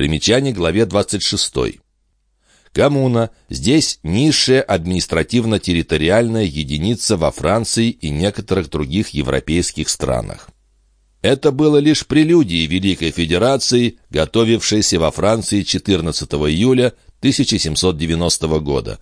Примечание главе 26. Коммуна – здесь низшая административно-территориальная единица во Франции и некоторых других европейских странах. Это было лишь прелюдией Великой Федерации, готовившейся во Франции 14 июля 1790 года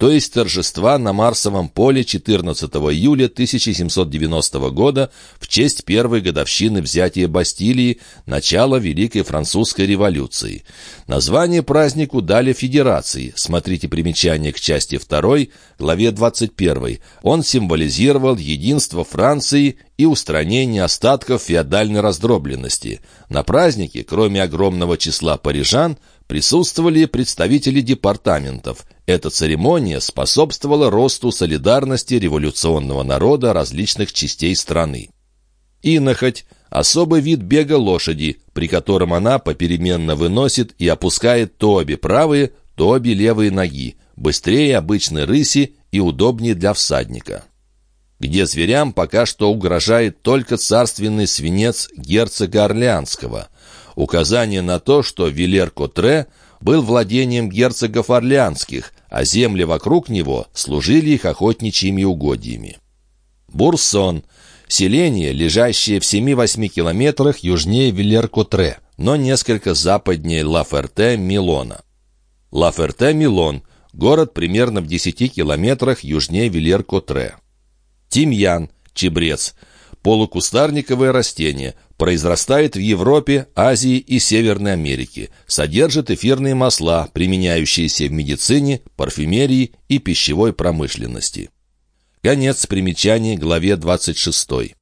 то есть торжества на Марсовом поле 14 июля 1790 года в честь первой годовщины взятия Бастилии, начала Великой Французской революции. Название празднику дали Федерации, смотрите примечание к части 2, главе 21. Он символизировал единство Франции и устранение остатков феодальной раздробленности. На празднике, кроме огромного числа парижан, присутствовали представители департаментов. Эта церемония способствовала росту солидарности революционного народа различных частей страны. Инохоть – особый вид бега лошади, при котором она попеременно выносит и опускает то обе правые, то обе левые ноги, быстрее обычной рыси и удобнее для всадника. Где зверям пока что угрожает только царственный свинец герцога Орлеанского – указание на то, что Вилер-Котре был владением герцогов Орлеанских, а земли вокруг него служили их охотничьими угодьями. Бурсон – селение, лежащее в 7-8 километрах южнее Вилер-Котре, но несколько западнее Ла-Ферте-Милона. Ла-Ферте-Милон – город примерно в 10 километрах южнее Вилер-Котре. Тимьян – чебрец – полукустарниковое растение, произрастает в Европе, Азии и Северной Америке, содержит эфирные масла, применяющиеся в медицине, парфюмерии и пищевой промышленности. Конец примечаний главе 26.